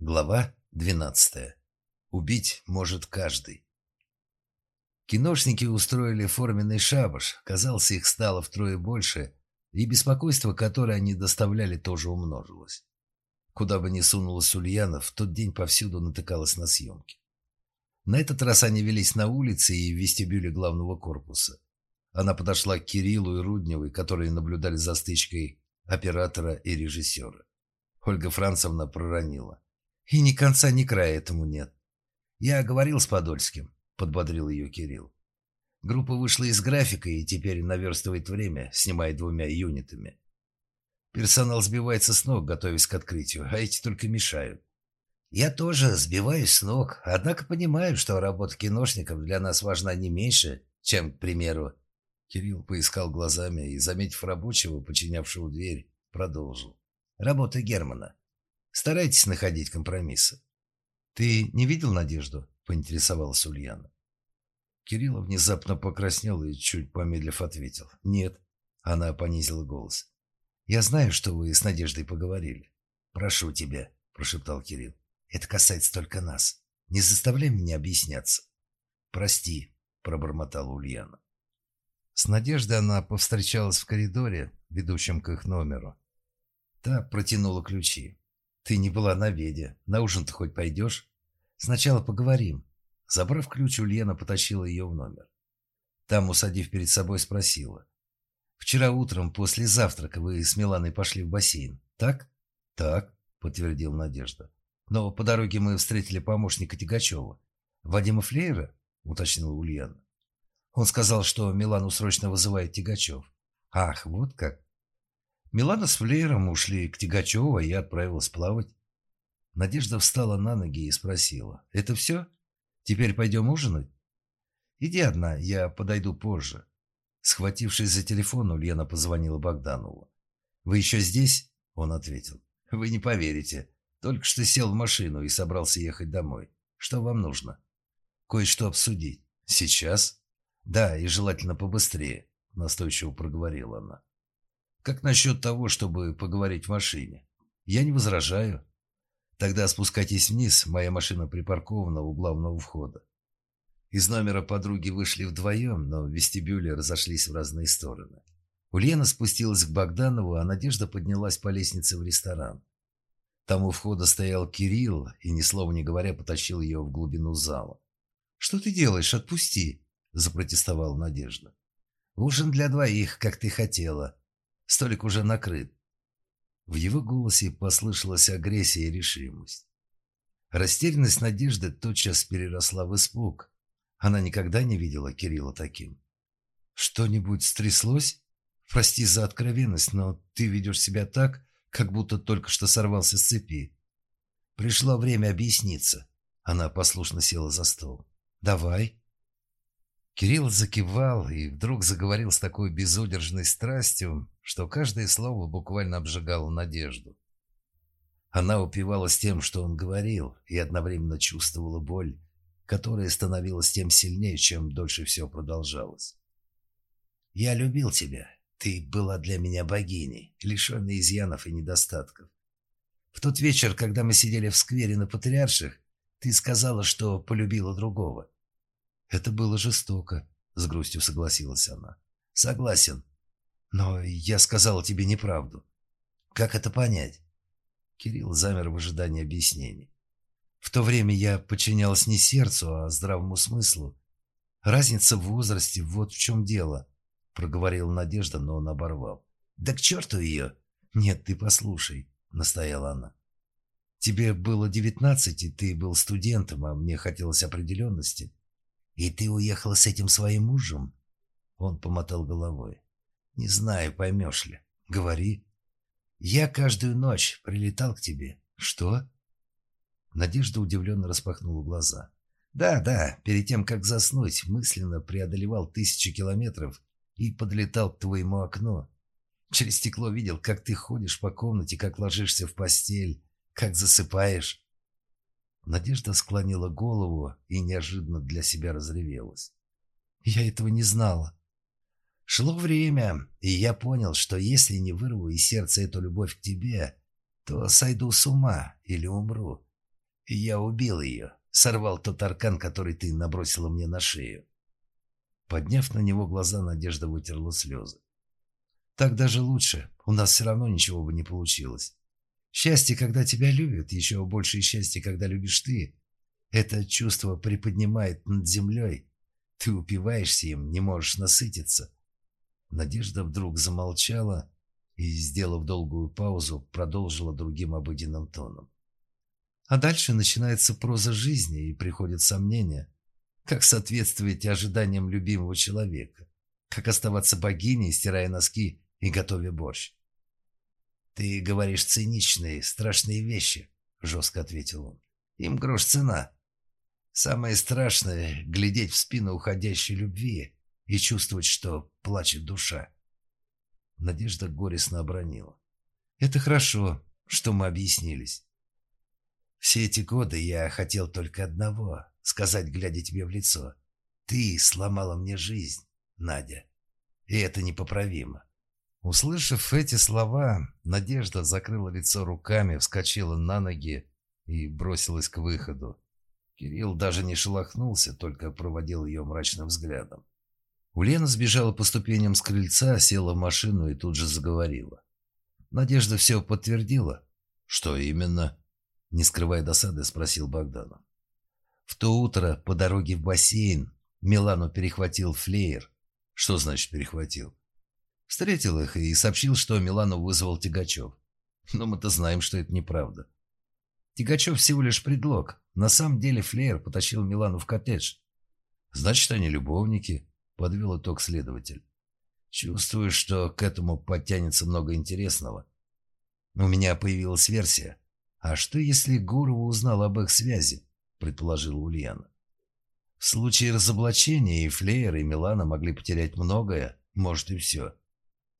Глава 12. Убить может каждый. Киношники устроили форменный шабаш, казалось, их стало втрое больше, и беспокойство, которое они доставляли, тоже умножилось. Куда бы ни сунулась Ульяна, в тот день повсюду натыкалась на съемки. На этот раз они велись на улице и в вестибюле главного корпуса. Она подошла к Кириллу и Рудневой, которые наблюдали за стычкой оператора и режиссера. Ольга Францевна проронила. И ни конца, ни края этому нет. Я говорил с Подольским, подбодрил ее Кирилл. Группа вышла из графика и теперь наверстывает время, снимая двумя юнитами. Персонал сбивается с ног, готовясь к открытию, а эти только мешают. Я тоже сбиваюсь с ног, однако понимаю, что работа киношников для нас важна не меньше, чем, к примеру... Кирилл поискал глазами и, заметив рабочего, подчинявшего дверь, продолжил. Работа Германа. Старайтесь находить компромиссы. «Ты не видел Надежду?» – поинтересовалась Ульяна. Кирилл внезапно покраснел и, чуть помедлив, ответил. «Нет». Она понизила голос. «Я знаю, что вы с Надеждой поговорили». «Прошу тебя», – прошептал Кирилл. «Это касается только нас. Не заставляй меня объясняться». «Прости», – пробормотала Ульяна. С Надеждой она повстречалась в коридоре, ведущем к их номеру. Та протянула ключи. «Ты не была на веде. На ужин-то хоть пойдешь? Сначала поговорим». Забрав ключ, Ульяна потащила ее в номер. Там, усадив перед собой, спросила. «Вчера утром после завтрака вы с Миланой пошли в бассейн, так?» «Так», — подтвердил Надежда. «Но по дороге мы встретили помощника Тягачева. Вадима Флейера?» — уточнила Ульяна. Он сказал, что Милану срочно вызывает Тягачев. «Ах, вот как!» Милана с Флеером ушли к Тягачеву, а я отправилась плавать. Надежда встала на ноги и спросила. «Это все? Теперь пойдем ужинать?» «Иди одна, я подойду позже». Схватившись за телефон, Ульяна позвонила Богданову. «Вы еще здесь?» Он ответил. «Вы не поверите. Только что сел в машину и собрался ехать домой. Что вам нужно?» «Кое-что обсудить. Сейчас?» «Да, и желательно побыстрее», настойчиво проговорила она. Как насчет того, чтобы поговорить в машине? Я не возражаю. Тогда спускайтесь вниз, моя машина припаркована у главного входа. Из номера подруги вышли вдвоем, но в вестибюле разошлись в разные стороны. Ульяна спустилась к Богданову, а Надежда поднялась по лестнице в ресторан. Там у входа стоял Кирилл и, ни слова не говоря, потащил ее в глубину зала. «Что ты делаешь? Отпусти!» – запротестовала Надежда. «Ужин для двоих, как ты хотела», Столик уже накрыт. В его голосе послышалась агрессия и решимость. Растерянность Надежды тотчас переросла в испуг. Она никогда не видела Кирилла таким. «Что-нибудь стряслось? Прости за откровенность, но ты ведешь себя так, как будто только что сорвался с цепи. Пришло время объясниться». Она послушно села за стол. «Давай». Кирилл закивал и вдруг заговорил с такой безудержной страстью, что каждое слово буквально обжигало надежду. Она упивалась тем, что он говорил, и одновременно чувствовала боль, которая становилась тем сильнее, чем дольше все продолжалось. «Я любил тебя. Ты была для меня богиней, лишенной изъянов и недостатков. В тот вечер, когда мы сидели в сквере на Патриарших, ты сказала, что полюбила другого. «Это было жестоко», — с грустью согласилась она. «Согласен. Но я сказала тебе неправду. Как это понять?» Кирилл замер в ожидании объяснений. «В то время я подчинялась не сердцу, а здравому смыслу. Разница в возрасте, вот в чем дело», — проговорила Надежда, но он оборвал. «Да к черту ее!» «Нет, ты послушай», — настояла она. «Тебе было девятнадцать, и ты был студентом, а мне хотелось определенности. «И ты уехала с этим своим мужем?» Он помотал головой. «Не знаю, поймешь ли. Говори». «Я каждую ночь прилетал к тебе». «Что?» Надежда удивленно распахнула глаза. «Да, да, перед тем, как заснуть, мысленно преодолевал тысячи километров и подлетал к твоему окну. Через стекло видел, как ты ходишь по комнате, как ложишься в постель, как засыпаешь. Надежда склонила голову и неожиданно для себя разревелась. «Я этого не знала». Шло время, и я понял, что если не вырву из сердца эту любовь к тебе, то сойду с ума или умру. Я убил ее, сорвал тот аркан, который ты набросила мне на шею. Подняв на него глаза, Надежда вытерла слезы. Так даже лучше, у нас все равно ничего бы не получилось. Счастье, когда тебя любят, еще больше счастье, когда любишь ты. Это чувство приподнимает над землей. Ты упиваешься им, не можешь насытиться. Надежда вдруг замолчала и, сделав долгую паузу, продолжила другим обыденным тоном. А дальше начинается проза жизни и приходят сомнения. Как соответствовать ожиданиям любимого человека? Как оставаться богиней, стирая носки и готовя борщ? «Ты говоришь циничные, страшные вещи», — жестко ответил он. «Им грош цена. Самое страшное — глядеть в спину уходящей любви и чувствовать, что плачет душа». Надежда горестно обронила. «Это хорошо, что мы объяснились. Все эти годы я хотел только одного — сказать, глядя тебе в лицо. Ты сломала мне жизнь, Надя. И это непоправимо. Услышав эти слова, Надежда закрыла лицо руками, вскочила на ноги и бросилась к выходу. Кирилл даже не шелохнулся, только проводил ее мрачным взглядом. Ульяна сбежала по ступеням с крыльца, села в машину и тут же заговорила. Надежда все подтвердила. «Что именно?» Не скрывая досады, спросил Богданов. В то утро по дороге в бассейн Милану перехватил флеер. Что значит перехватил? Встретил их и сообщил, что Милану вызвал Тигачев. Но мы-то знаем, что это неправда. Тигачев всего лишь предлог. На самом деле флеер потащил Милану в коттедж. Значит, они любовники, подвел итог следователь. Чувствую, что к этому подтянется много интересного. У меня появилась версия. «А что, если Гурова узнал об их связи?» – предположила Ульяна. «В случае разоблачения и Флеер, и Милана могли потерять многое, может и все.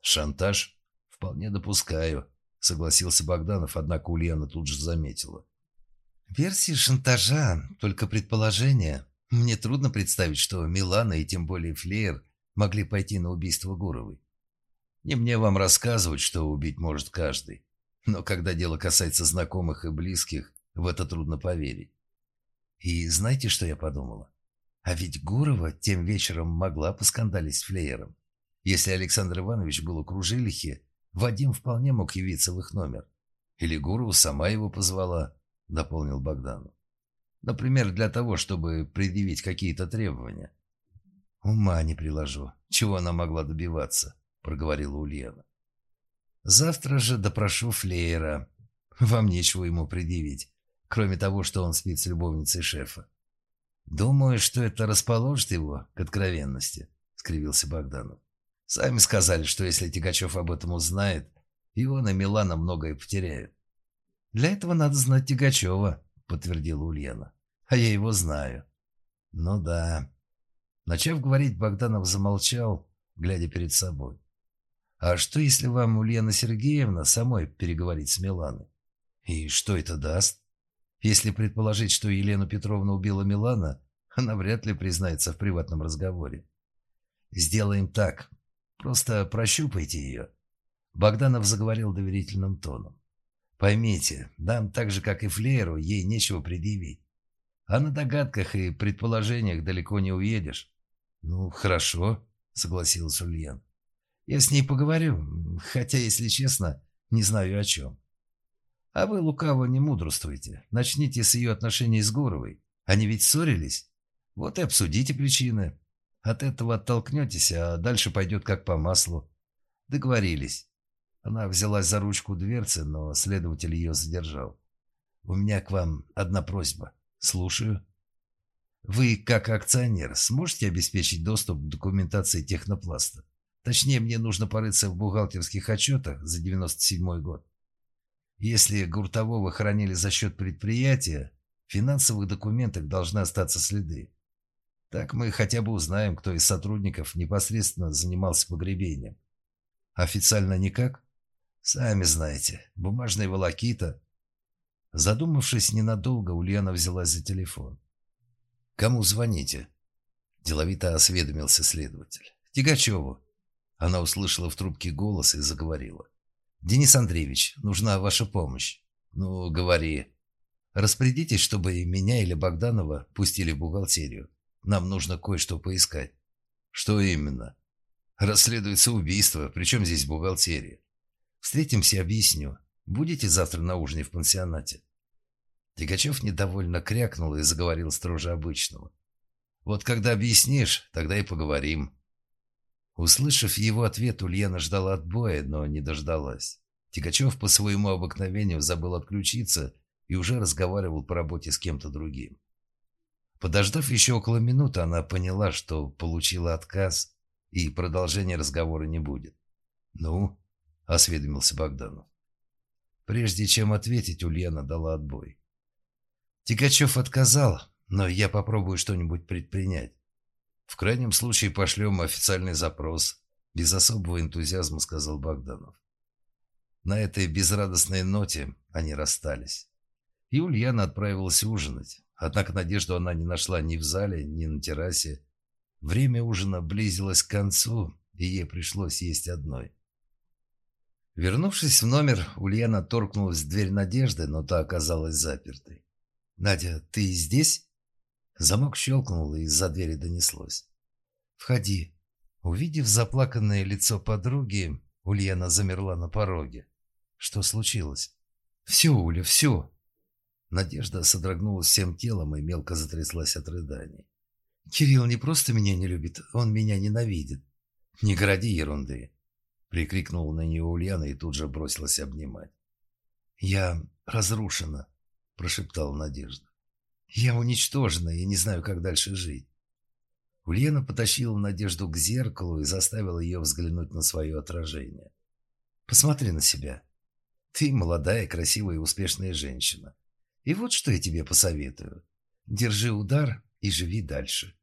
Шантаж? Вполне допускаю», – согласился Богданов, однако Ульяна тут же заметила. «Версии шантажа – только предположение. Мне трудно представить, что Милана и тем более Флеер могли пойти на убийство Гуровой. Не мне вам рассказывать, что убить может каждый. Но когда дело касается знакомых и близких, в это трудно поверить. И знаете, что я подумала? А ведь Гурова тем вечером могла поскандалить с Флеером. Если Александр Иванович был у Кружилихи, Вадим вполне мог явиться в их номер. Или Гурова сама его позвала, дополнил Богданов. Например, для того, чтобы предъявить какие-то требования. «Ума не приложу. Чего она могла добиваться?» – проговорила Ульяна. Завтра же допрошу Флеера. Вам нечего ему предъявить, кроме того, что он спит с любовницей шефа. Думаю, что это расположит его к откровенности, скривился Богданов. Сами сказали, что если Тигачев об этом узнает, он и Милана многое потеряют. Для этого надо знать Тигачева, подтвердила Ульяна. А я его знаю. Ну да. Начав говорить, Богданов замолчал, глядя перед собой. А что, если вам, Ульяна Сергеевна, самой переговорить с Миланой? И что это даст? Если предположить, что Елену Петровну убила Милана, она вряд ли признается в приватном разговоре. Сделаем так. Просто прощупайте ее. Богданов заговорил доверительным тоном. Поймите, нам так же, как и Флееру, ей нечего предъявить. А на догадках и предположениях далеко не уедешь. Ну, хорошо, согласился Ульян. Я с ней поговорю, хотя, если честно, не знаю о чем. А вы лукаво не мудрствуйте. Начните с ее отношений с Гуровой. Они ведь ссорились. Вот и обсудите причины. От этого оттолкнетесь, а дальше пойдет как по маслу. Договорились. Она взялась за ручку дверцы, но следователь ее задержал. «У меня к вам одна просьба. Слушаю». «Вы, как акционер, сможете обеспечить доступ к документации технопласта?» Точнее, мне нужно порыться в бухгалтерских отчетах за 97 год. Если Гуртового хранили за счет предприятия, в финансовых документах должны остаться следы. Так мы хотя бы узнаем, кто из сотрудников непосредственно занимался погребением. Официально никак? Сами знаете, бумажная волокита. Задумавшись ненадолго, Ульяна взялась за телефон. «Кому звоните?» Деловито осведомился следователь. «Тигачеву. Она услышала в трубке голос и заговорила. «Денис Андреевич, нужна ваша помощь». «Ну, говори». Распорядитесь, чтобы меня или Богданова пустили в бухгалтерию. Нам нужно кое-что поискать». «Что именно?» «Расследуется убийство. Причем здесь бухгалтерия?» «Встретимся объясню. Будете завтра на ужине в пансионате?» Тягачев недовольно крякнул и заговорил строже обычного. «Вот когда объяснишь, тогда и поговорим». Услышав его ответ, Ульяна ждала отбоя, но не дождалась. Тягачев по своему обыкновению забыл отключиться и уже разговаривал по работе с кем-то другим. Подождав еще около минуты, она поняла, что получила отказ, и продолжения разговора не будет. «Ну?» – осведомился Богданов. Прежде чем ответить, Ульяна дала отбой. Тикачев отказал, но я попробую что-нибудь предпринять. В крайнем случае пошлем официальный запрос. Без особого энтузиазма сказал Богданов. На этой безрадостной ноте они расстались. И Ульяна отправилась ужинать. Однако надежду она не нашла ни в зале, ни на террасе. Время ужина близилось к концу, и ей пришлось есть одной. Вернувшись в номер, Ульяна торкнулась в дверь Надежды, но та оказалась запертой. «Надя, ты здесь?» Замок щелкнул, и из-за двери донеслось. «Входи». Увидев заплаканное лицо подруги, Ульяна замерла на пороге. «Что случилось?» «Все, Уля, все!» Надежда содрогнулась всем телом и мелко затряслась от рыданий. «Кирилл не просто меня не любит, он меня ненавидит». «Не городи ерунды!» Прикрикнула на нее Ульяна и тут же бросилась обнимать. «Я разрушена», прошептала Надежда. «Я уничтожена и не знаю, как дальше жить». Ульяна потащила Надежду к зеркалу и заставила ее взглянуть на свое отражение. «Посмотри на себя. Ты молодая, красивая и успешная женщина. И вот что я тебе посоветую. Держи удар и живи дальше.